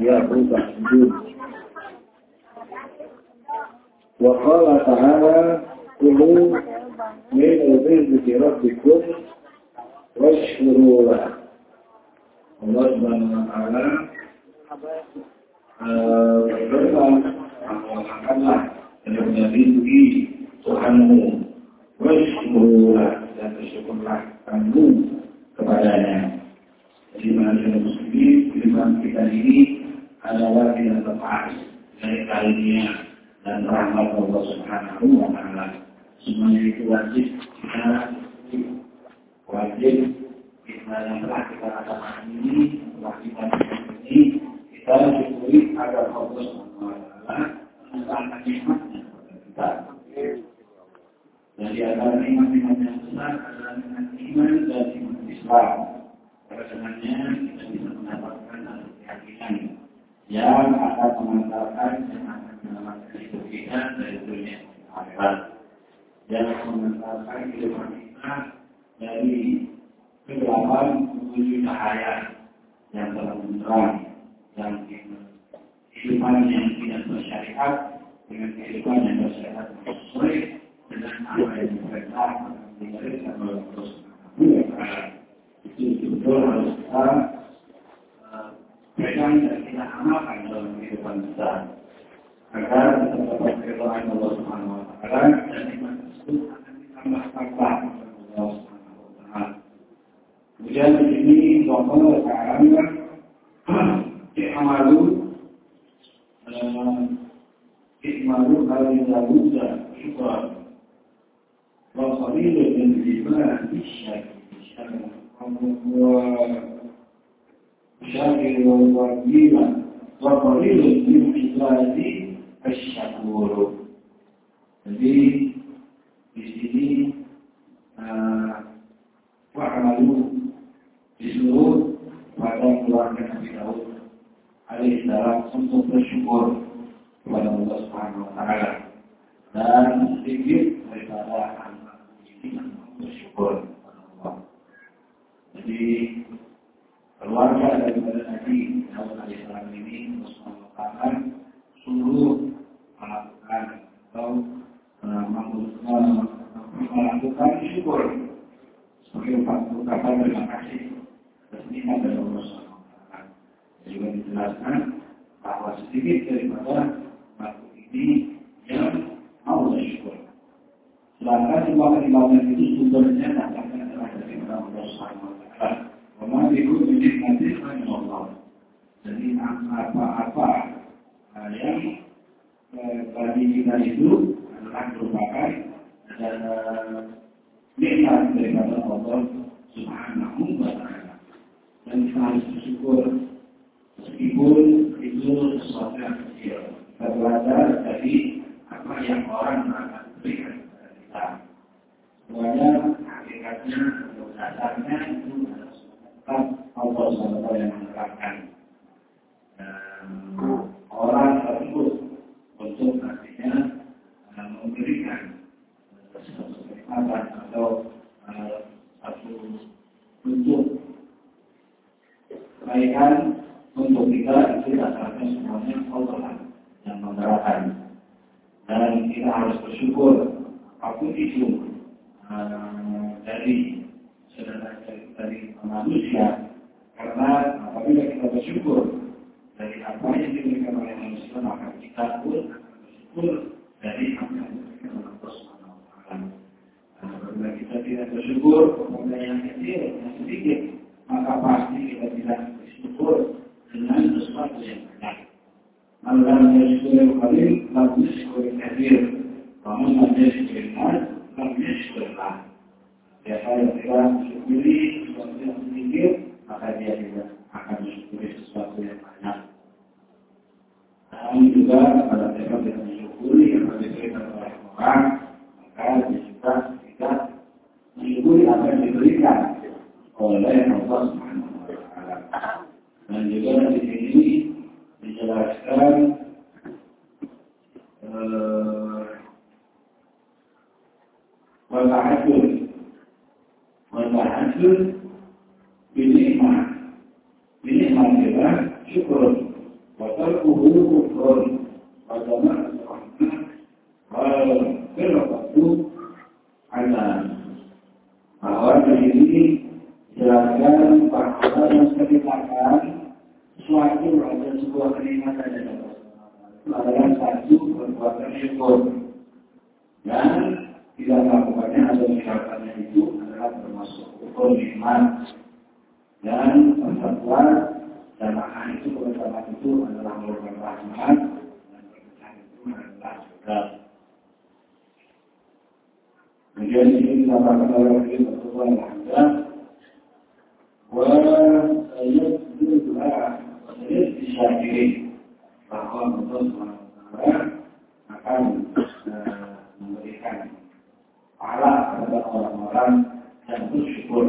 إياه تعبدون وقال تعالى كلوا من رزق ربكم واشكروا له الله سبحانه وتعالى berfirman mengatakanlah dan melindungi Tuhanmu washkurulah dan bersyukurlah kamu kepadanya jadi manusia muslimin firman kita ini adalah tidak lepas dari karunia dan rahmat Allah Subhanahu wa taala. Semuanya itu wajib kita wajib kita yang telah kita katakan ini, telah kita ini, kita syukuri agar Allah Subhanahu wa taala menambahkan nikmatnya kepada kita. Dan di antara nikmat-nikmat yang besar adalah iman dan nikmat Islam. Karena dengannya kita bisa mendapatkan keyakinan yang akan mengantarkan yang akan menyelamatkan hidup kita dari dunia akhirat. Yang mengantarkan kehidupan kita dari kegelapan menuju cahaya yang telah menerang yang kehidupan yang tidak bersyariat dengan kehidupan yang bersyariat sesuai dengan apa yang diperintahkan diperintahkan oleh Allah Subhanahu wa taala. Itu betul harus kita pegang dan kita amalkan dalam kehidupan kita. Agar kita dapat keridhaan Allah Subhanahu wa taala. Dan nikmat tersebut akan ditambah tambah Allah Subhanahu wa taala. Kemudian di sini Allah Taala i'malu i'malu kali Dawud syukra wa qalilun min syakir wa gila wa qalilun min ibadi asyakur. Jadi di sini eh, wa'amalu disuruh pada keluarga Nabi Daud alaihissalam untuk bersyukur kepada Allah Subhanahu wa taala dan sedikit daripada anak bersyukur. Keluarga daripada Nabi Daud alaihissalam ini melakukan suruh melakukan atau melakukan syukur sebagai ungkapan terima kasih resminya dari Allah SWT. Juga dijelaskan bahwa sedikit daripada waktu ini yang mau bersyukur. Sedangkan semua keimanan itu sumbernya datangnya adalah dari Allah SWT. Memang menjadi nanti Allah. Jadi apa-apa yang bagi kita itu adalah merupakan nikmat daripada Allah Subhanahu wa taala. Dan kita harus bersyukur meskipun itu sesuatu yang kecil. Kita belajar dari apa yang orang akan berikan kepada kita. Semuanya hakikatnya dasarnya itu adalah Allah SWT yang menerapkan. um, bersyukur kepada yang kecil, yang sedikit, maka pasti kita tidak bersyukur dengan sesuatu yang banyak. Allah yashkur qalil, lam yashkur kathir. Wa man lam yashkur nas, lam yashkur lah. Siapa yang tidak mensyukuri sesuatu yang sedikit, maka dia tidak nikmat dan persatuan jamaah itu bersama itu adalah merupakan rahmat dan perpecahan itu adalah sedap. Kemudian ini dikatakan oleh Nabi Alaihi Wasallam, wa sayyidullah sayyid disyakirin bahwa Allah akan memberikan pahala kepada orang-orang yang bersyukur.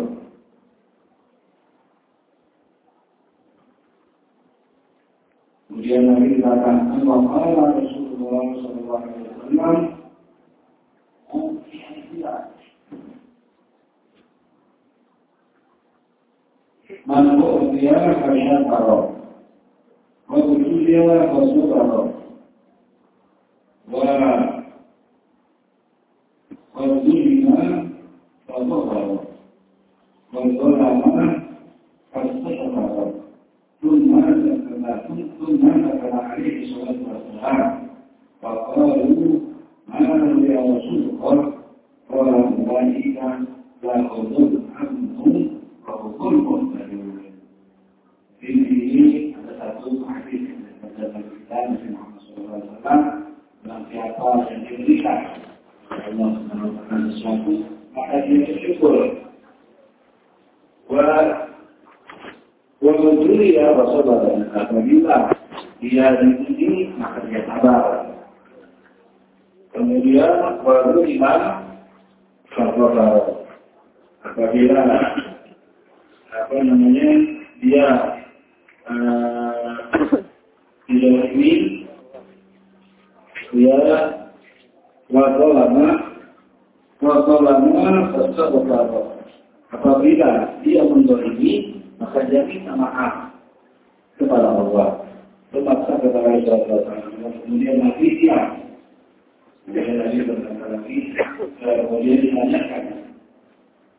Kemudian Nabi dikatakan bahwa Rasulullah Sallallahu dia diuji maka dia sabar. Kemudian baru iman sabar. Apabila apa namanya dia uh, dizalimi dia waktu lama waktu lama sesuatu apabila dia mendolimi maka dia minta maaf kepada Allah. Terpaksa kepada Allah Kemudian Nabi diam. Kemudian Nabi berkata lagi, kemudian ditanyakan,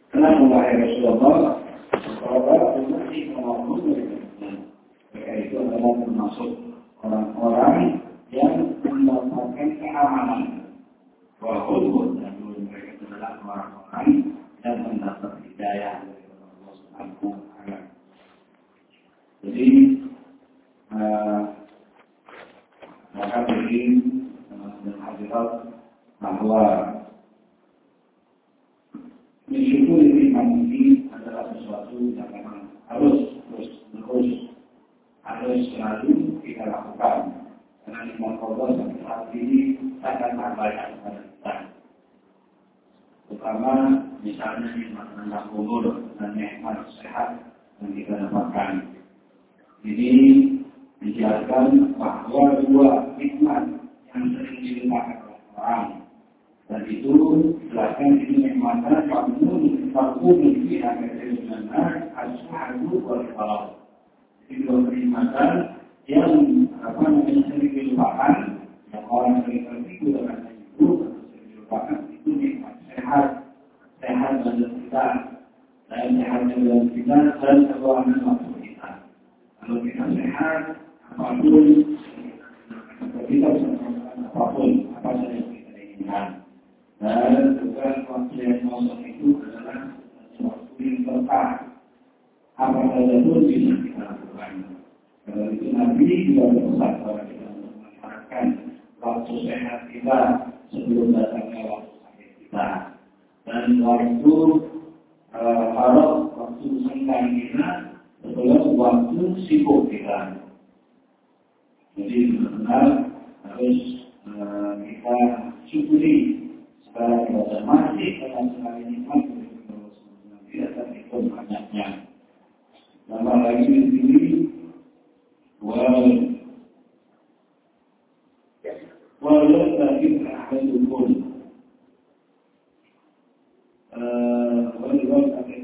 kenapa wahai Rasulullah, ini mengaku mereka itu adalah termasuk orang-orang yang mendapatkan keamanan. Wahulun dan mereka adalah orang-orang yang mendapat hidayah dari Allah Subhanahu wa taala. Jadi maka begin dan hadirat bahwa mensyukuri nikmat ini adalah sesuatu yang memang harus terus terus harus selalu kita lakukan. Karena nikmat Allah sampai saat ini akan banyak kepada kita. Terutama misalnya nikmat tentang umur dan nikmat sehat yang kita dapatkan. Ini dijelaskan bahwa dua nikmat yang sering dilupakan orang dan itu dijelaskan ini nikmatnya kamu fakun fi akhirin benar ashabu wal falal itu yang apa namanya sering dilupakan yang orang sering tertipu dengan itu sering dilupakan itu nikmat sehat. Sehat badan kita dan sehatnya badan kita dan keuangan waktu kita. Kalau kita sehat apa pun kita bisa apa pun apa saja yang kita inginkan dan juga waktu yang kosong itu adalah waktu yang berkah apa saja pun bisa kita lakukan kalau itu Nabi juga berpesan kepada kita untuk memanfaatkan waktu sehat kita sebelum datangnya waktu sakit kita dan waktu uh, harap waktu senggang kita sebelum waktu sibuk kita. Jadi benar-benar harus uh, Eh, kita syukuri segala kebaikan masih akan sekali nikmat dari Allah tidak banyaknya. Lagi di sini wal tadi akan dukun eh, tadi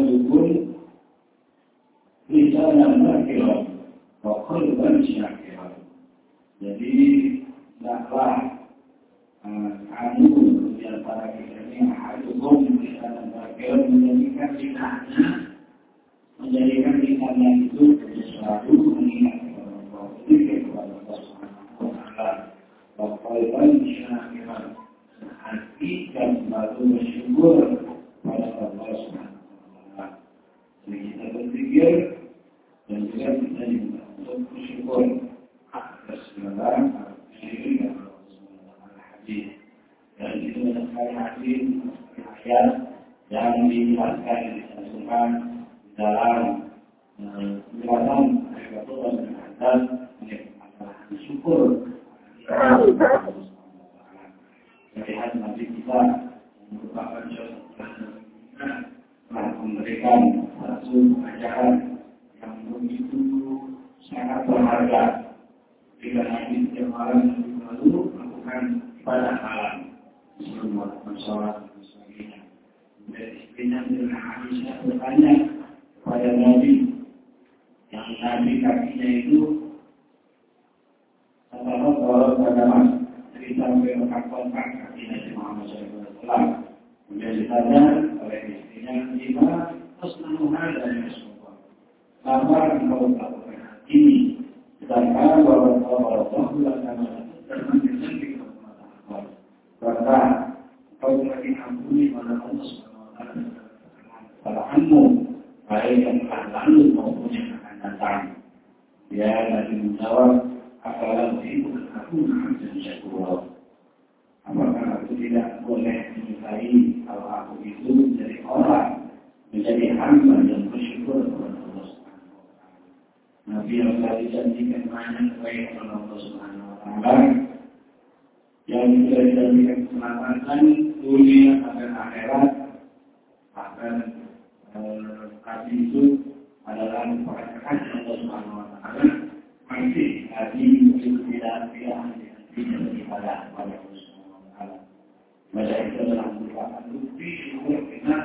dukun jadi tidaklah kamu di antara kita ini harus di antara kita menjadikan lidahnya menjadikan lidahnya itu sesuatu mengingat Allah Subhanahu wa taala wa qalban syakiran hati dan selalu bersyukur pada Allah Subhanahu wa taala jadi kita berzikir dan juga kita juga untuk bersyukur atas segala syirik dan hadis dan itu banyak sekali hadis ayat yang dijelaskan disebutkan di dalam penjelasan ayat Tuhan dan hadis masalah syukur melihat nabi kita merupakan telah memberikan satu ajaran yang begitu sangat berharga jika nabi setiap malam lalu melakukan ibadah malam sebelum melakukan sholat dan sebagainya. Dan istrinya dengan Aisyah bertanya kepada Nabi yang Nabi kakinya itu Mas cerita berkat-berkat kaki Nabi Muhammad SAW. Kemudian ditanya oleh istrinya, Gimana Husnul dan Rasulullah? Apa engkau ini? Sedangkan bahwa Allah akan karena kau telah diampuni oleh Allah SWT kesalahanmu baik yang telah lalu maupun yang akan datang. Dia lagi menjawab, apalah itu aku dan syakur. Apakah aku tidak boleh menyukai kalau aku itu menjadi orang, menjadi hamba yang bersyukur kepada Allah Subhanahu wa taala. Nabi yang telah dijanjikan banyak kebaikan oleh Allah Subhanahu wa taala yang sudah dijadikan keselamatan dunia dan akhirat bahkan kami itu adalah merupakan Allah Subhanahu wa taala masih tadi itu tidak tidak tidak kepada Allah Subhanahu wa taala. Maka itu adalah merupakan bukti syukur kita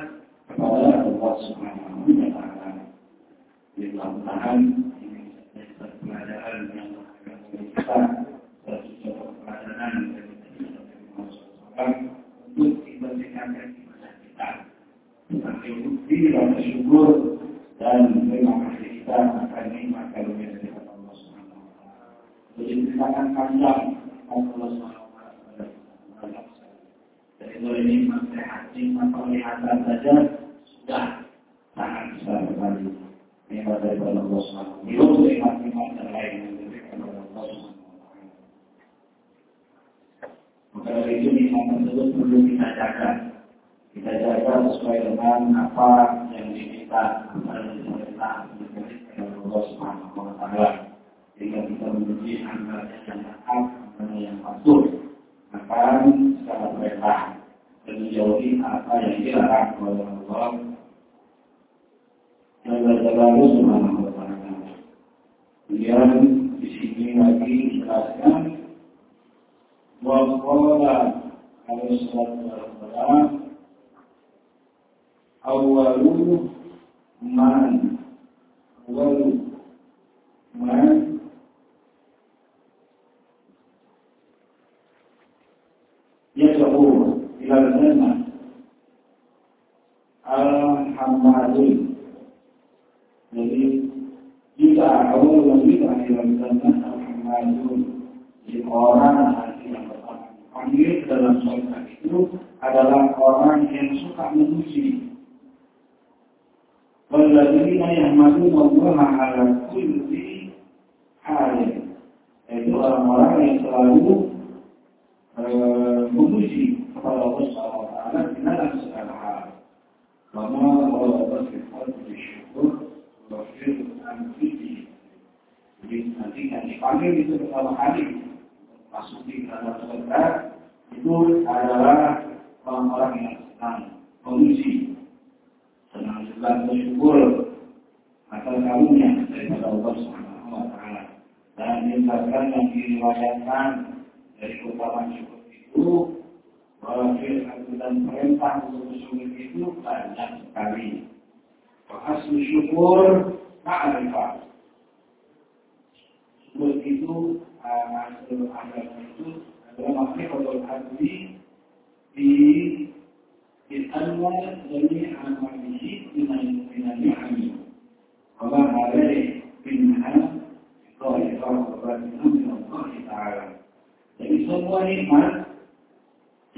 kepada Allah Subhanahu wa taala. Mudah-mudahan satu pelajaran yang kita satu contoh ibadah kita. Syukur dan kita akan nikmat Allah Subhanahu wa taala. Dari mulai nikmat sehat, nikmat penglihatan saja sudah sangat besar sekali. Nikmat dari Allah Subhanahu wa taala. Belum nikmat-nikmat yang lain yang diberikan oleh Allah Subhanahu maka dari itu nikmat tersebut perlu kita jaga. Kita jaga menjalankan apa yang diminta kepada pemerintah dari Allah Subhanahu wa taala sehingga kita memiliki anggaran yang hak anggaran yang masuk Maka secara perintah. Dan menjauhi apa yang dilarang oleh Allah. Dan berjalan Subhanahu wa taala. Kemudian di sini lagi dijelaskan bahwa Allah kalau surat al awalu man. Awalu man. Orang-orang yang selalu memuji kepada Allah SWT di dalam segala hal. Bersifat bersyukur. Jadi nanti yang dipanggil itu pertama kali masuk di dalam surga itu adalah orang-orang yang senang memuji, senang juga bersyukur akal kalungnya daripada Allah Subhanahu wa taala. Dan misalkan yang diriwayatkan dari ungkapan syukur itu bahwa dan perintah untuk bersyukur itu banyak sekali. Asli syukur ma'rifah. Syukur itu eh, asal agama itu adalah makrifatul abdi di di anwar jami'a amalihi dengan dengan ni'ami. وما عليه منها طائفة وباطنة من الله تعالى. Jadi semua nikmat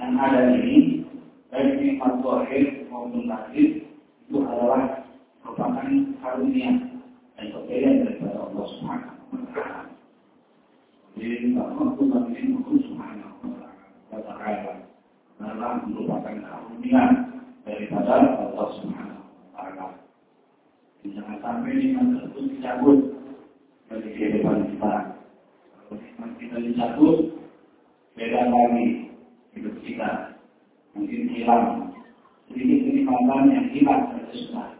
yang ada ini, baik nikmat zahir maupun batin, itu adalah merupakan karunia dan pemberian daripada Allah Subhanahu wa taala. Jadi bahwa Allah Subhanahu yang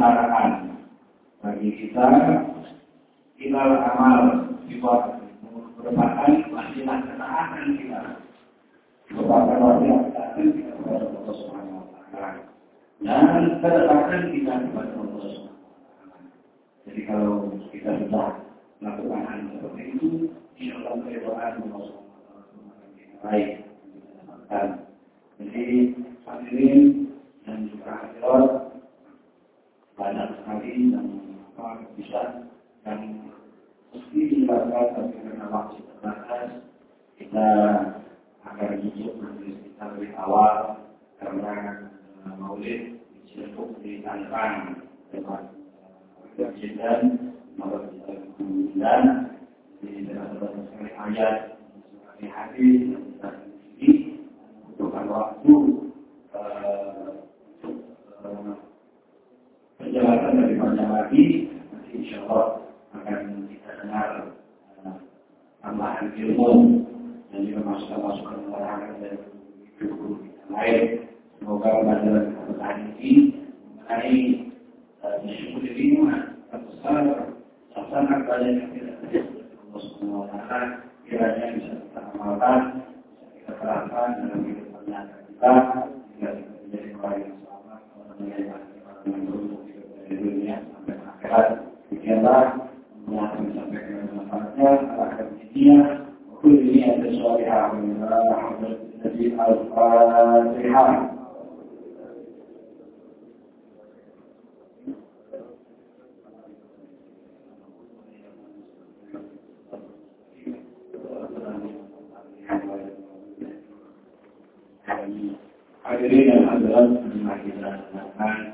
perantaraan bagi kita ilal amal sifat merupakan wasilah ketaatan kita. Merupakan wasilah ketaatan kita kepada Allah Subhanahu wa taala. Dan kedekatan kita kepada Allah Subhanahu jadi kalau kita sudah melakukan hal seperti itu, insya Allah keridhaan Allah baik dapatkan. Jadi hadirin dan juga hadirat banyak sekali yang bisa dan mesti dilakukan tapi karena waktu terbatas kita akan tutup majelis kita lebih awal karena maulid disebut di Tangerang depan kemudian nomor sembilan di dalam sekali ayat sekali hadis yang kita ini membutuhkan waktu tambahan ilmu dan juga masukan-masukan orang dari guru kita lain semoga pelajaran kita ini mengenai syukur lingkungan terbesar sangat banyak yang tidak Allah Subhanahu wa taala kiranya bisa kita amalkan bisa kita terapkan dalam kehidupan yang kita hingga kita النية وكل نية صالحة من محمد النبي الفاتحة حاضرين الحضرات من مكان